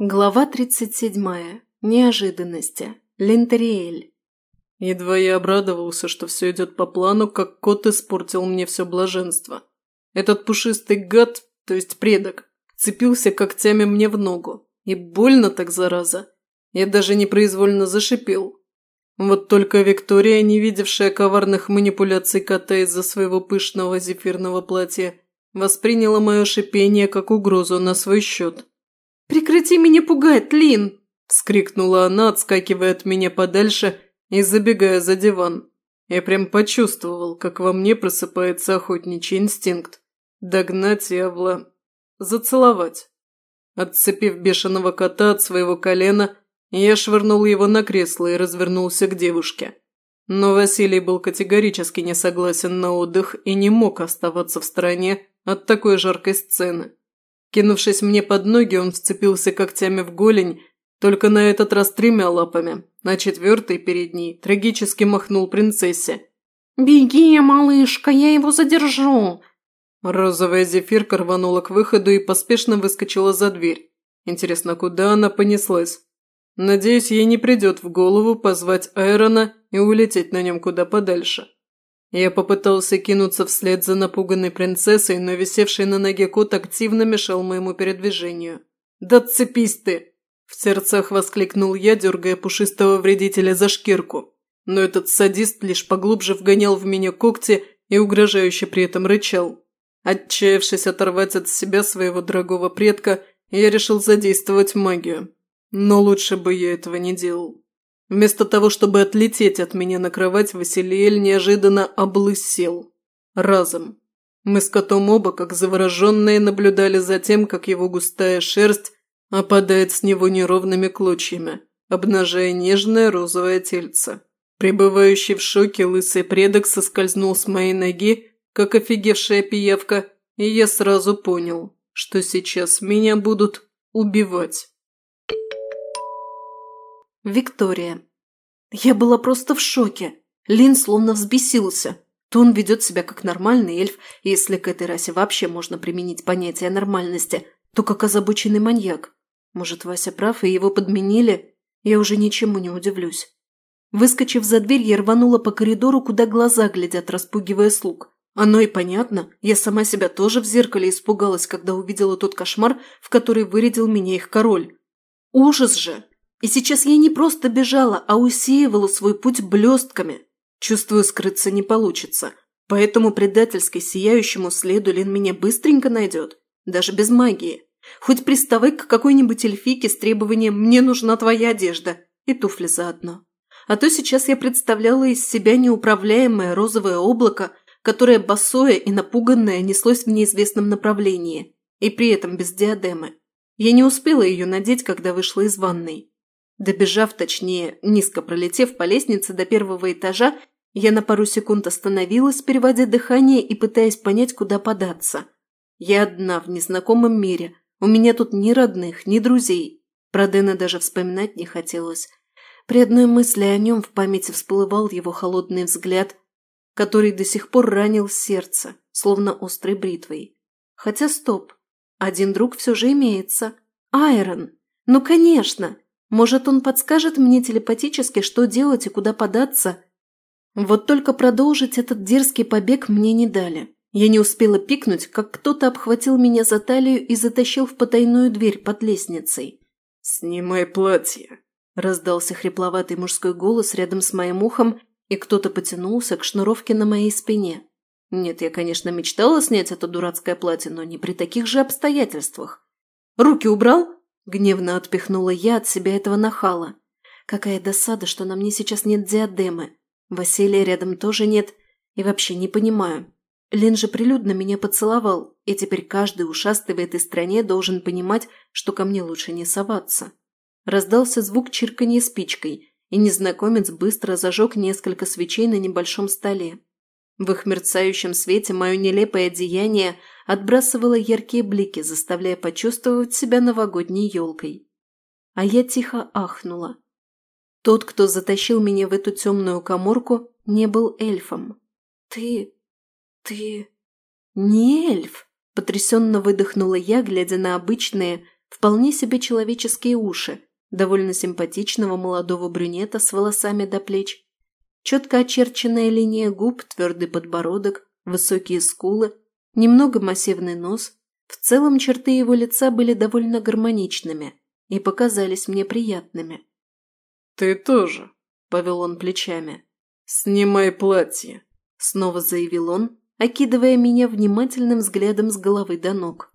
Глава 37. Неожиданности. Линтериэль. Едва я обрадовался, что все идет по плану, как кот испортил мне все блаженство. Этот пушистый гад, то есть предок, цепился когтями мне в ногу. И больно так, зараза. Я даже непроизвольно зашипел. Вот только Виктория, не видевшая коварных манипуляций кота из-за своего пышного зефирного платья, восприняла мое шипение как угрозу на свой счет. «Прекрати меня пугать, Лин!» – вскрикнула она, отскакивая от меня подальше и забегая за диван. Я прям почувствовал, как во мне просыпается охотничий инстинкт. Догнать и зацеловать. Отцепив бешеного кота от своего колена, я швырнул его на кресло и развернулся к девушке. Но Василий был категорически не согласен на отдых и не мог оставаться в стороне от такой жаркой сцены. Кинувшись мне под ноги, он вцепился когтями в голень, только на этот раз тремя лапами, на четвертой перед ней трагически махнул принцессе. «Беги, малышка, я его задержу!» Розовая зефирка рванула к выходу и поспешно выскочила за дверь. Интересно, куда она понеслась? Надеюсь, ей не придет в голову позвать Айрона и улететь на нем куда подальше. Я попытался кинуться вслед за напуганной принцессой, но висевший на ноге кот активно мешал моему передвижению. «Да цепись ты!» В сердцах воскликнул я, дергая пушистого вредителя за шкирку. Но этот садист лишь поглубже вгонял в меня когти и угрожающе при этом рычал. Отчаявшись оторвать от себя своего дорогого предка, я решил задействовать магию. Но лучше бы я этого не делал. Вместо того, чтобы отлететь от меня на кровать, Василиэль неожиданно облысел. Разом. Мы с котом оба, как завороженные, наблюдали за тем, как его густая шерсть опадает с него неровными клочьями, обнажая нежное розовое тельце. Пребывающий в шоке лысый предок соскользнул с моей ноги, как офигевшая пиявка, и я сразу понял, что сейчас меня будут убивать. Виктория. Я была просто в шоке. Лин словно взбесился. То он ведет себя как нормальный эльф, если к этой расе вообще можно применить понятие нормальности, то как озабоченный маньяк. Может, Вася прав, и его подменили? Я уже ничему не удивлюсь. Выскочив за дверь, я рванула по коридору, куда глаза глядят, распугивая слуг. Оно и понятно. Я сама себя тоже в зеркале испугалась, когда увидела тот кошмар, в который вырядил меня их король. Ужас же! И сейчас я не просто бежала, а усеивала свой путь блестками. Чувствую, скрыться не получится. Поэтому предательски сияющему следу Лин меня быстренько найдет. Даже без магии. Хоть приставай к какой-нибудь эльфике с требованием «мне нужна твоя одежда» и туфли заодно. А то сейчас я представляла из себя неуправляемое розовое облако, которое босое и напуганное неслось в неизвестном направлении, и при этом без диадемы. Я не успела ее надеть, когда вышла из ванной. Добежав, точнее, низко пролетев по лестнице до первого этажа, я на пару секунд остановилась, переводя дыхание и пытаясь понять, куда податься. Я одна в незнакомом мире, у меня тут ни родных, ни друзей. Про Дэна даже вспоминать не хотелось. При одной мысли о нем в памяти всплывал его холодный взгляд, который до сих пор ранил сердце, словно острой бритвой. Хотя стоп, один друг все же имеется. Айрон. Ну, конечно, может, он подскажет мне телепатически, что делать и куда податься? Вот только продолжить этот дерзкий побег мне не дали. Я не успела пикнуть, как кто-то обхватил меня за талию и затащил в потайную дверь под лестницей. «Снимай платье!» – раздался хрипловатый мужской голос рядом с моим ухом, и кто-то потянулся к шнуровке на моей спине. Нет, я, конечно, мечтала снять это дурацкое платье, но не при таких же обстоятельствах. «Руки убрал?» Гневно отпихнула я от себя этого нахала. Какая досада, что на мне сейчас нет диадемы. Василия рядом тоже нет. И вообще не понимаю. Лин же прилюдно меня поцеловал, и теперь каждый ушастый в этой стране должен понимать, что ко мне лучше не соваться. Раздался звук чирканья спичкой, и незнакомец быстро зажег несколько свечей на небольшом столе. В их мерцающем свете мое нелепое одеяние отбрасывало яркие блики, заставляя почувствовать себя новогодней елкой. А я тихо ахнула. Тот, кто затащил меня в эту темную коморку, не был эльфом. «Ты... ты... не эльф!» – потрясенно выдохнула я, глядя на обычные, вполне себе человеческие уши, довольно симпатичного молодого брюнета с волосами до плеч, четко очерченная линия губ, твердый подбородок, высокие скулы, немного массивный нос. В целом черты его лица были довольно гармоничными и показались мне приятными. «Ты тоже», – повел он плечами. «Снимай платье», – снова заявил он, окидывая меня внимательным взглядом с головы до ног.